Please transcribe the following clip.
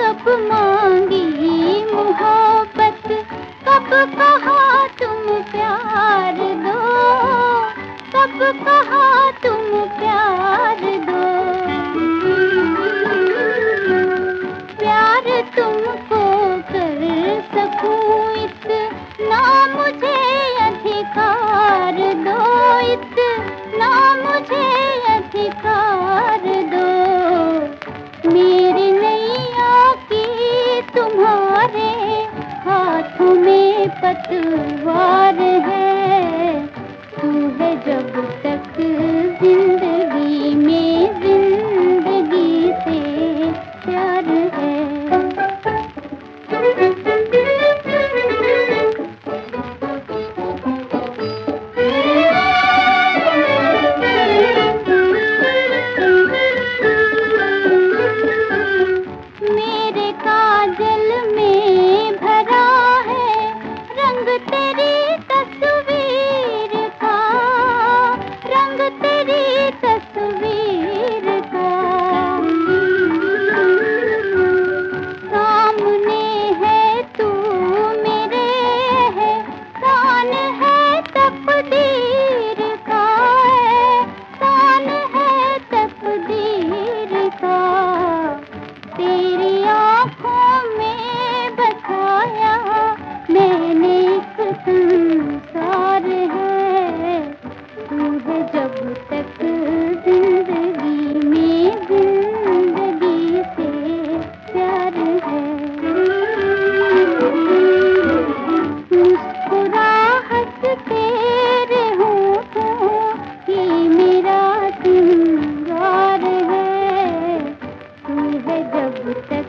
कब मांगी मोहब्बत? कब कहा तुम प्यार दो? कब कहा तुम प्यार दो? प्यार तुमको कर सकूँ इतना? मुझे तुम्हारे हाथों में पतवार है। जब तक